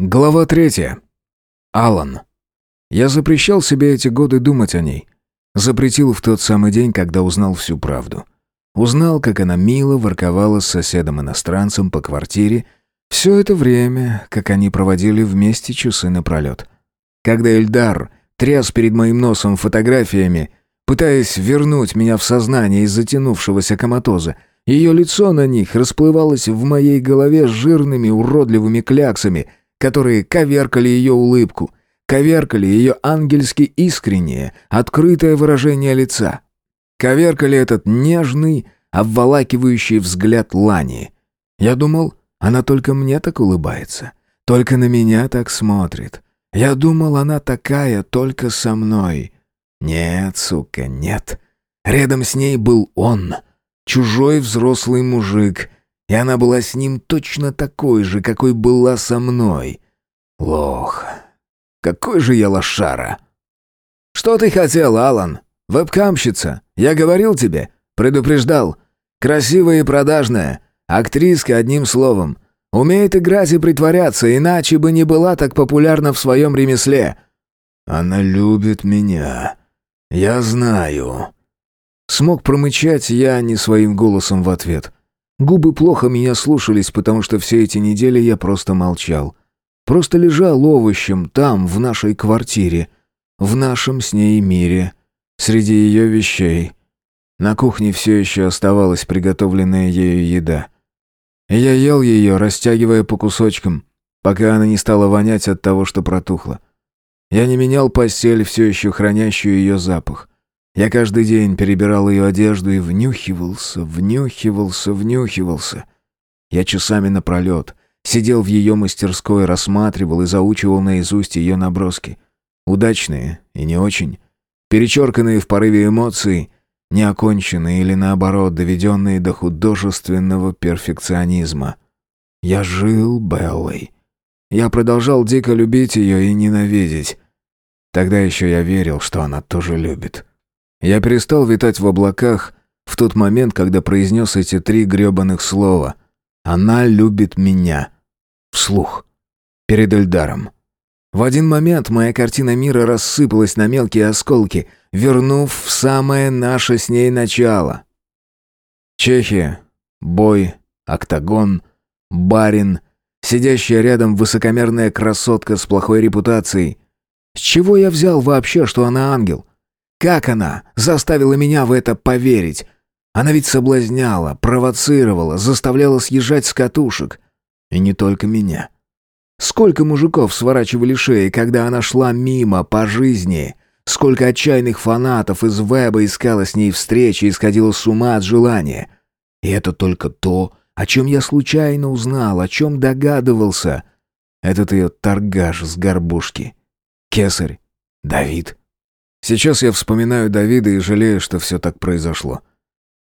Глава третья. Алан. Я запрещал себе эти годы думать о ней. Запретил в тот самый день, когда узнал всю правду. Узнал, как она мило ворковала с соседом-иностранцем по квартире, все это время, как они проводили вместе часы напролет. Когда Эльдар тряс перед моим носом фотографиями, пытаясь вернуть меня в сознание из затянувшегося коматоза, ее лицо на них расплывалось в моей голове жирными уродливыми кляксами — которые коверкали ее улыбку, коверкали ее ангельски искреннее, открытое выражение лица. Коверкали этот нежный, обволакивающий взгляд Лани. Я думал, она только мне так улыбается, только на меня так смотрит. Я думал, она такая только со мной. Нет, сука, нет. Рядом с ней был он, чужой взрослый мужик — и она была с ним точно такой же, какой была со мной. Лох. Какой же я лошара. «Что ты хотел, Алан? Вебкамщица. Я говорил тебе. Предупреждал. Красивая и продажная. Актриска, одним словом. Умеет играть и притворяться, иначе бы не была так популярна в своем ремесле». «Она любит меня. Я знаю». Смог промычать я не своим голосом в ответ. Губы плохо меня слушались, потому что все эти недели я просто молчал. Просто лежал овощем там, в нашей квартире, в нашем с ней мире, среди ее вещей. На кухне все еще оставалась приготовленная ею еда. Я ел ее, растягивая по кусочкам, пока она не стала вонять от того, что протухла. Я не менял постель, все еще хранящую ее запах. Я каждый день перебирал ее одежду и внюхивался, внюхивался, внюхивался. Я часами напролет сидел в ее мастерской, рассматривал и заучивал наизусть ее наброски. Удачные и не очень. Перечерканные в порыве эмоций, неоконченные или наоборот доведенные до художественного перфекционизма. Я жил Беллой. Я продолжал дико любить ее и ненавидеть. Тогда еще я верил, что она тоже любит. Я перестал витать в облаках в тот момент, когда произнес эти три гребаных слова. «Она любит меня». Вслух. Перед Эльдаром. В один момент моя картина мира рассыпалась на мелкие осколки, вернув в самое наше с ней начало. Чехия. Бой. Октагон. Барин. Сидящая рядом высокомерная красотка с плохой репутацией. С чего я взял вообще, что она ангел? Как она заставила меня в это поверить? Она ведь соблазняла, провоцировала, заставляла съезжать с катушек. И не только меня. Сколько мужиков сворачивали шеи, когда она шла мимо по жизни. Сколько отчаянных фанатов из веба искала с ней встречи и сходила с ума от желания. И это только то, о чем я случайно узнал, о чем догадывался. Этот ее торгаш с горбушки. Кесарь. Давид. Сейчас я вспоминаю Давида и жалею, что все так произошло.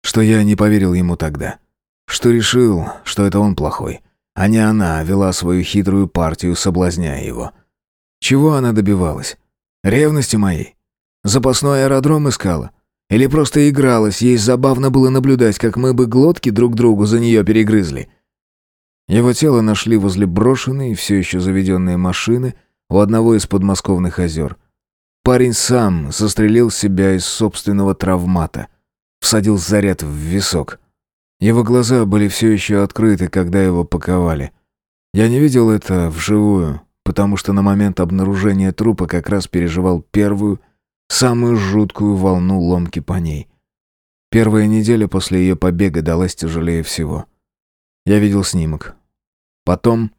Что я не поверил ему тогда. Что решил, что это он плохой, а не она вела свою хитрую партию, соблазняя его. Чего она добивалась? Ревности моей? Запасной аэродром искала? Или просто игралась, ей забавно было наблюдать, как мы бы глотки друг другу за нее перегрызли? Его тело нашли возле брошенной, все еще заведенной машины у одного из подмосковных озер. Парень сам застрелил себя из собственного травмата. Всадил заряд в висок. Его глаза были все еще открыты, когда его паковали. Я не видел это вживую, потому что на момент обнаружения трупа как раз переживал первую, самую жуткую волну ломки по ней. Первая неделя после ее побега далась тяжелее всего. Я видел снимок. Потом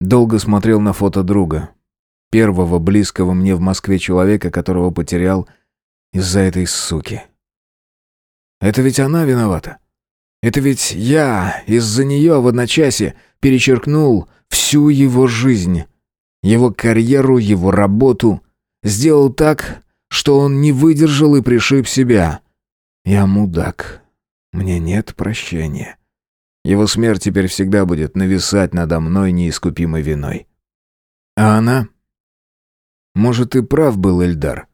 долго смотрел на фото друга, Первого близкого мне в Москве человека, которого потерял из-за этой суки. Это ведь она виновата. Это ведь я из-за нее в одночасье перечеркнул всю его жизнь, его карьеру, его работу. Сделал так, что он не выдержал и пришиб себя. Я мудак. Мне нет прощения. Его смерть теперь всегда будет нависать надо мной неискупимой виной. А она может, и прав был Эльдар.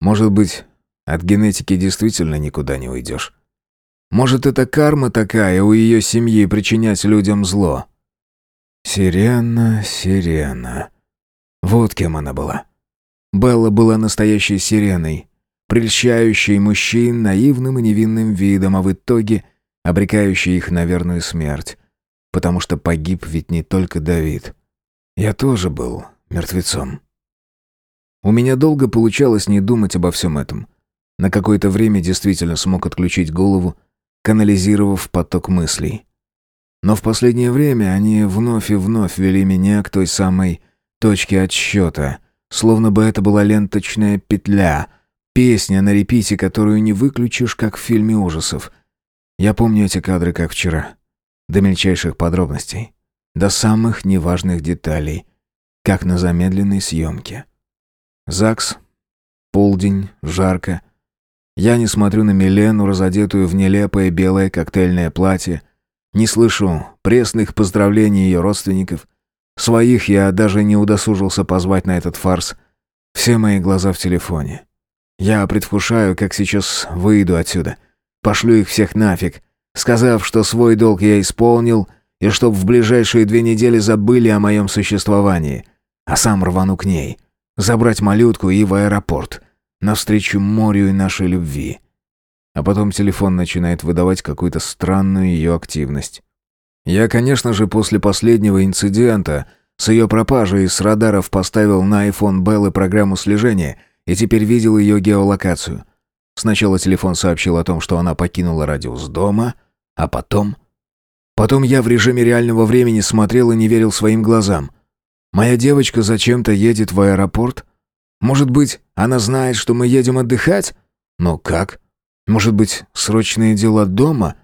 Может быть, от генетики действительно никуда не уйдешь. Может, это карма такая у ее семьи причинять людям зло. Сирена, сирена. Вот кем она была. Белла была настоящей сиреной, прельщающей мужчин наивным и невинным видом, а в итоге обрекающей их на верную смерть. Потому что погиб ведь не только Давид. Я тоже был мертвецом. У меня долго получалось не думать обо всем этом. На какое-то время действительно смог отключить голову, канализировав поток мыслей. Но в последнее время они вновь и вновь вели меня к той самой точке отсчета, словно бы это была ленточная петля, песня на репите, которую не выключишь, как в фильме ужасов. Я помню эти кадры как вчера, до мельчайших подробностей, до самых неважных деталей, как на замедленной съемке. ЗАГС, полдень, жарко. Я не смотрю на Милену, разодетую в нелепое белое коктейльное платье, не слышу пресных поздравлений ее родственников. Своих я даже не удосужился позвать на этот фарс. Все мои глаза в телефоне. Я предвкушаю, как сейчас выйду отсюда. Пошлю их всех нафиг, сказав, что свой долг я исполнил, и чтоб в ближайшие две недели забыли о моем существовании. А сам рвану к ней. Забрать малютку и в аэропорт. Навстречу морю и нашей любви. А потом телефон начинает выдавать какую-то странную ее активность. Я, конечно же, после последнего инцидента с ее пропажей с радаров поставил на iPhone Беллы программу слежения и теперь видел ее геолокацию. Сначала телефон сообщил о том, что она покинула радиус дома, а потом... Потом я в режиме реального времени смотрел и не верил своим глазам. Моя девочка зачем-то едет в аэропорт? Может быть, она знает, что мы едем отдыхать? Но как? Может быть, срочные дела дома?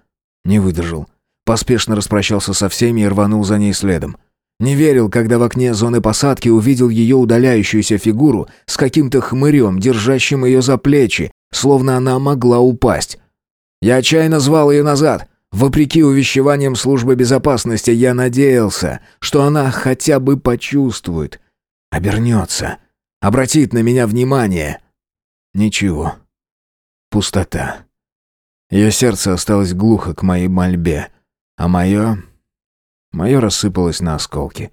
Не выдержал. Поспешно распрощался со всеми и рванул за ней следом. Не верил, когда в окне зоны посадки увидел ее удаляющуюся фигуру с каким-то хмырем, держащим ее за плечи, словно она могла упасть. Я отчаянно звал ее назад. Вопреки увещеваниям службы безопасности, я надеялся, что она хотя бы почувствует. Обернется. Обратит на меня внимание. Ничего. Пустота. Ее сердце осталось глухо к моей мольбе, а мое... Мое рассыпалось на осколки.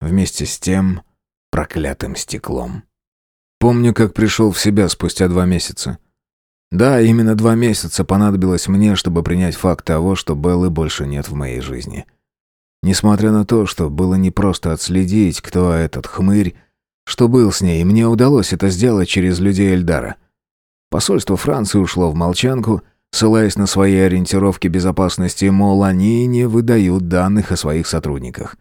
Вместе с тем проклятым стеклом. Помню, как пришел в себя спустя два месяца. Да, именно два месяца понадобилось мне, чтобы принять факт того, что Беллы больше нет в моей жизни. Несмотря на то, что было непросто отследить, кто этот хмырь, что был с ней, мне удалось это сделать через людей Эльдара — Посольство Франции ушло в молчанку, ссылаясь на свои ориентировки безопасности, мол, они не выдают данных о своих сотрудниках.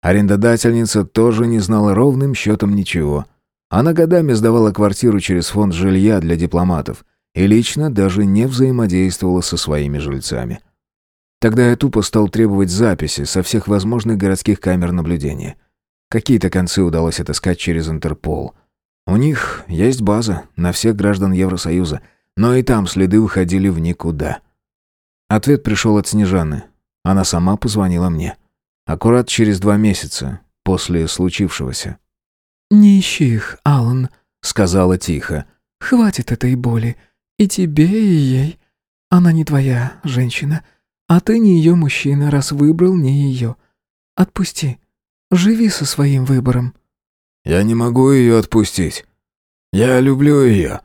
Арендодательница тоже не знала ровным счетом ничего. Она годами сдавала квартиру через фонд жилья для дипломатов и лично даже не взаимодействовала со своими жильцами. Тогда я тупо стал требовать записи со всех возможных городских камер наблюдения. Какие-то концы удалось отыскать через Интерпол – у них есть база на всех граждан Евросоюза, но и там следы уходили в никуда. Ответ пришел от Снежаны. Она сама позвонила мне. Аккурат через два месяца после случившегося. «Не ищи их, Алан», — сказала тихо. «Хватит этой боли. И тебе, и ей. Она не твоя женщина, а ты не ее мужчина, раз выбрал не ее. Отпусти. Живи со своим выбором». Я не могу ее отпустить. Я люблю ее.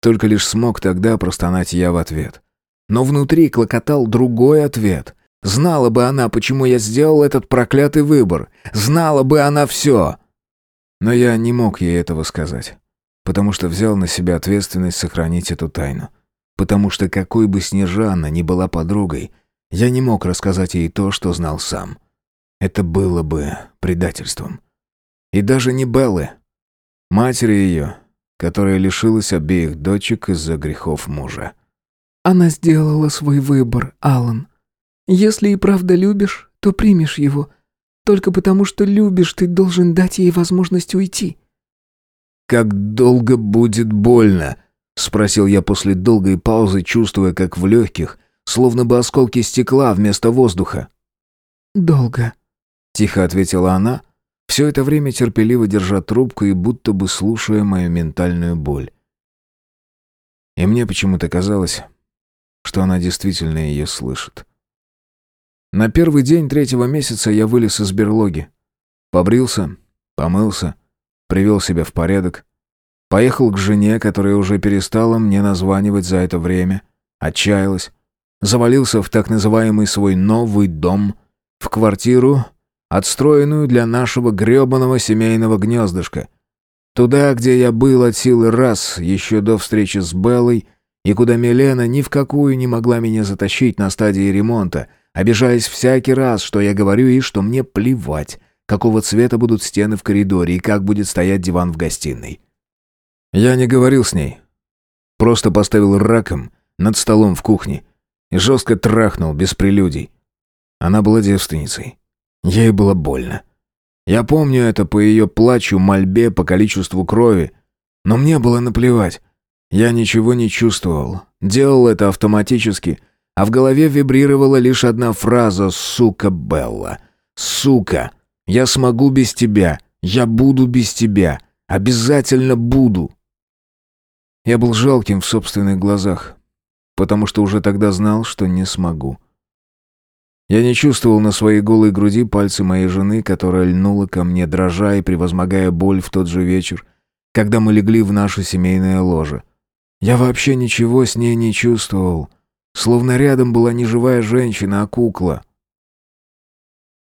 Только лишь смог тогда простонать я в ответ. Но внутри клокотал другой ответ. Знала бы она, почему я сделал этот проклятый выбор. Знала бы она все. Но я не мог ей этого сказать. Потому что взял на себя ответственность сохранить эту тайну. Потому что какой бы Снежана ни была подругой, я не мог рассказать ей то, что знал сам. Это было бы предательством. И даже не Беллы. Матери ее, которая лишилась обеих дочек из-за грехов мужа. Она сделала свой выбор, Алан. Если и правда любишь, то примешь его. Только потому, что любишь, ты должен дать ей возможность уйти. «Как долго будет больно?» — спросил я после долгой паузы, чувствуя, как в легких, словно бы осколки стекла вместо воздуха. «Долго», — тихо ответила она, все это время терпеливо держа трубку и будто бы слушая мою ментальную боль. И мне почему-то казалось, что она действительно ее слышит. На первый день третьего месяца я вылез из берлоги. Побрился, помылся, привел себя в порядок. Поехал к жене, которая уже перестала мне названивать за это время, отчаялась. Завалился в так называемый свой новый дом, в квартиру, отстроенную для нашего грёбаного семейного гнездышка. Туда, где я был от силы раз, еще до встречи с Беллой, и куда Милена ни в какую не могла меня затащить на стадии ремонта, обижаясь всякий раз, что я говорю и что мне плевать, какого цвета будут стены в коридоре и как будет стоять диван в гостиной. Я не говорил с ней. Просто поставил раком над столом в кухне и жестко трахнул без прелюдий. Она была девственницей. Ей было больно. Я помню это по ее плачу, мольбе, по количеству крови. Но мне было наплевать. Я ничего не чувствовал. Делал это автоматически, а в голове вибрировала лишь одна фраза «Сука, Белла! Сука! Я смогу без тебя! Я буду без тебя! Обязательно буду!» Я был жалким в собственных глазах, потому что уже тогда знал, что не смогу. Я не чувствовал на своей голой груди пальцы моей жены, которая льнула ко мне, дрожа и превозмогая боль в тот же вечер, когда мы легли в наше семейное ложе. Я вообще ничего с ней не чувствовал, словно рядом была не живая женщина, а кукла.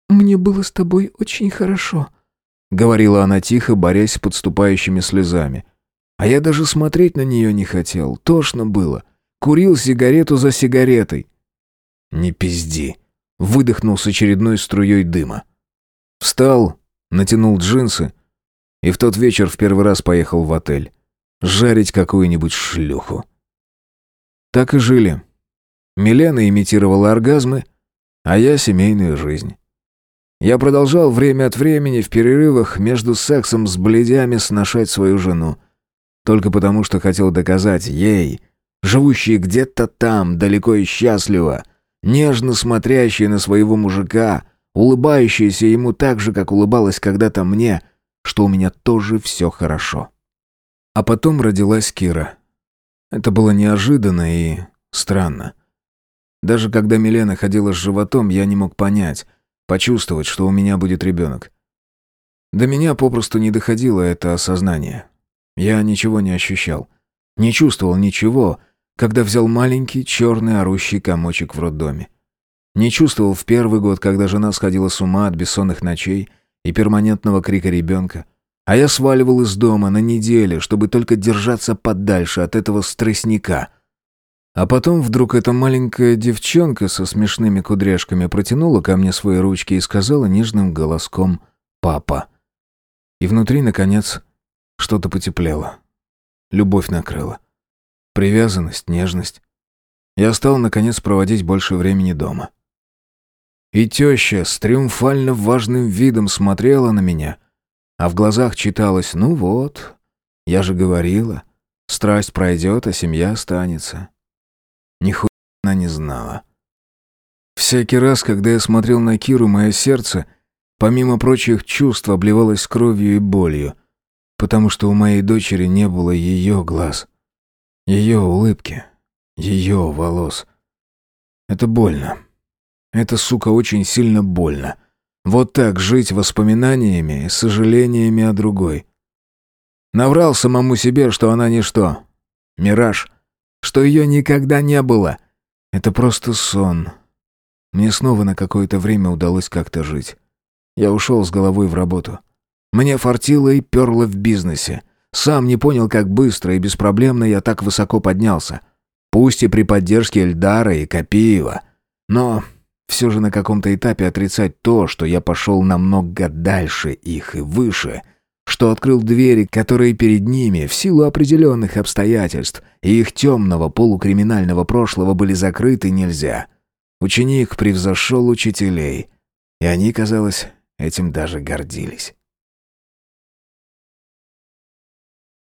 «Мне было с тобой очень хорошо», — говорила она тихо, борясь с подступающими слезами. А я даже смотреть на нее не хотел, тошно было. Курил сигарету за сигаретой. «Не пизди», выдохнул с очередной струей дыма. Встал, натянул джинсы и в тот вечер в первый раз поехал в отель. Жарить какую-нибудь шлюху. Так и жили. Милена имитировала оргазмы, а я семейную жизнь. Я продолжал время от времени в перерывах между сексом с бледями сношать свою жену. Только потому, что хотел доказать ей, живущей где-то там, далеко и счастливо, нежно смотрящая на своего мужика, улыбающаяся ему так же, как улыбалась когда-то мне, что у меня тоже все хорошо. А потом родилась Кира. Это было неожиданно и странно. Даже когда Милена ходила с животом, я не мог понять, почувствовать, что у меня будет ребенок. До меня попросту не доходило это осознание. Я ничего не ощущал. Не чувствовал ничего, когда взял маленький черный орущий комочек в роддоме. Не чувствовал в первый год, когда жена сходила с ума от бессонных ночей и перманентного крика ребенка. А я сваливал из дома на неделю, чтобы только держаться подальше от этого стрессника. А потом вдруг эта маленькая девчонка со смешными кудряшками протянула ко мне свои ручки и сказала нежным голоском «папа». И внутри, наконец, что-то потеплело. Любовь накрыла. Привязанность, нежность. Я стал, наконец, проводить больше времени дома. И теща с триумфально важным видом смотрела на меня, а в глазах читалось «Ну вот, я же говорила, страсть пройдет, а семья останется». Нихуя она не знала. Всякий раз, когда я смотрел на Киру, мое сердце, помимо прочих чувств, обливалось кровью и болью, потому что у моей дочери не было ее глаз — ее улыбки, ее волос. Это больно. Это, сука, очень сильно больно. Вот так жить воспоминаниями и сожалениями о другой. Наврал самому себе, что она ничто. Мираж. Что ее никогда не было. Это просто сон. Мне снова на какое-то время удалось как-то жить. Я ушел с головой в работу. Мне фартило и перло в бизнесе. Сам не понял, как быстро и беспроблемно я так высоко поднялся. Пусть и при поддержке Эльдара и Копиева. Но все же на каком-то этапе отрицать то, что я пошел намного дальше их и выше, что открыл двери, которые перед ними, в силу определенных обстоятельств и их темного полукриминального прошлого были закрыты, нельзя. Ученик превзошел учителей, и они, казалось, этим даже гордились.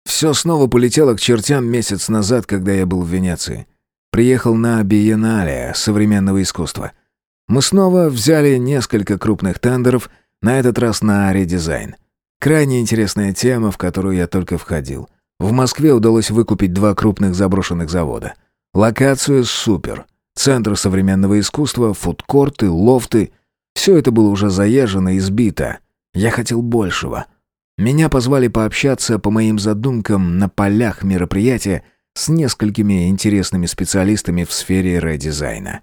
Все снова полетело к чертям месяц назад, когда я был в Венеции. Приехал на биеннале современного искусства. Мы снова взяли несколько крупных тендеров, на этот раз на редизайн. Крайне интересная тема, в которую я только входил. В Москве удалось выкупить два крупных заброшенных завода. Локацию супер. Центр современного искусства, фудкорты, лофты. Все это было уже заезжено и сбито. Я хотел большего. Меня позвали пообщаться по моим задумкам на полях мероприятия с несколькими интересными специалистами в сфере редизайна.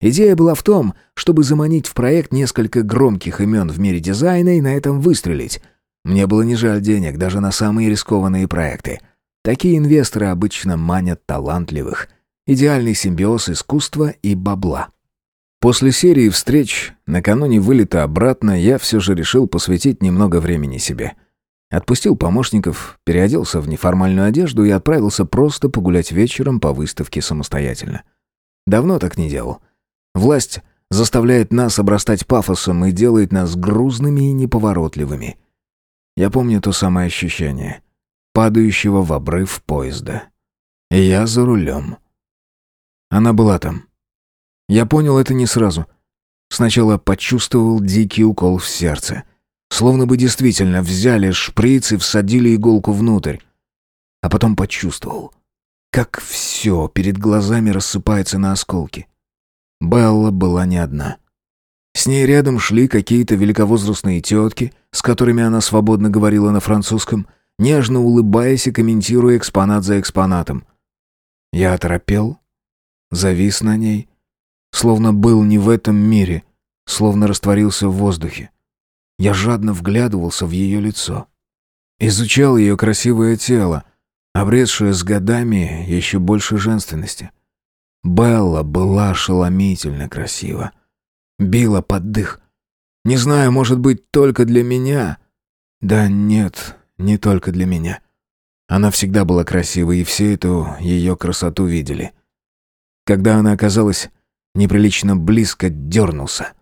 Идея была в том, чтобы заманить в проект несколько громких имен в мире дизайна и на этом выстрелить. Мне было не жаль денег даже на самые рискованные проекты. Такие инвесторы обычно манят талантливых. Идеальный симбиоз искусства и бабла. После серии встреч, накануне вылета обратно, я все же решил посвятить немного времени себе. Отпустил помощников, переоделся в неформальную одежду и отправился просто погулять вечером по выставке самостоятельно. Давно так не делал. Власть заставляет нас обрастать пафосом и делает нас грузными и неповоротливыми. Я помню то самое ощущение, падающего в обрыв поезда. И я за рулем. Она была там. Я понял это не сразу. Сначала почувствовал дикий укол в сердце. Словно бы действительно взяли шприц и всадили иголку внутрь. А потом почувствовал, как все перед глазами рассыпается на осколки. Белла была не одна. С ней рядом шли какие-то великовозрастные тетки, с которыми она свободно говорила на французском, нежно улыбаясь и комментируя экспонат за экспонатом. Я оторопел, завис на ней, словно был не в этом мире, словно растворился в воздухе. Я жадно вглядывался в ее лицо. Изучал ее красивое тело, обретшее с годами еще больше женственности. Белла была ошеломительно красива. Била под дых. Не знаю, может быть, только для меня. Да нет, не только для меня. Она всегда была красивой, и все эту ее красоту видели. Когда она оказалась неприлично близко, дернулся.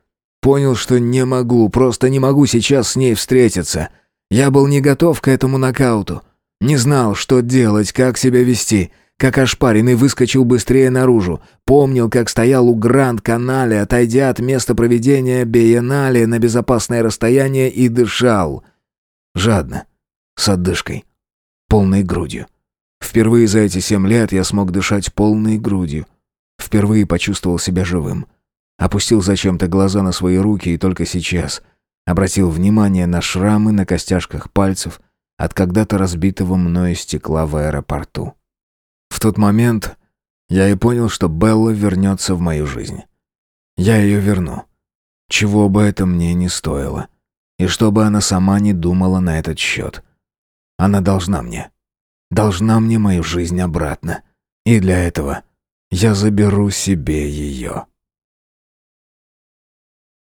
Понял, что не могу, просто не могу сейчас с ней встретиться. Я был не готов к этому нокауту. Не знал, что делать, как себя вести — как ошпаренный выскочил быстрее наружу. Помнил, как стоял у Гранд-канале, отойдя от места проведения биеннале на безопасное расстояние и дышал. Жадно, с отдышкой, полной грудью. Впервые за эти семь лет я смог дышать полной грудью. Впервые почувствовал себя живым. Опустил зачем-то глаза на свои руки и только сейчас обратил внимание на шрамы на костяшках пальцев от когда-то разбитого мною стекла в аэропорту. В тот момент я и понял, что Белла вернется в мою жизнь. Я ее верну. Чего бы это мне не стоило. И чтобы она сама не думала на этот счет. Она должна мне. Должна мне мою жизнь обратно. И для этого я заберу себе ее.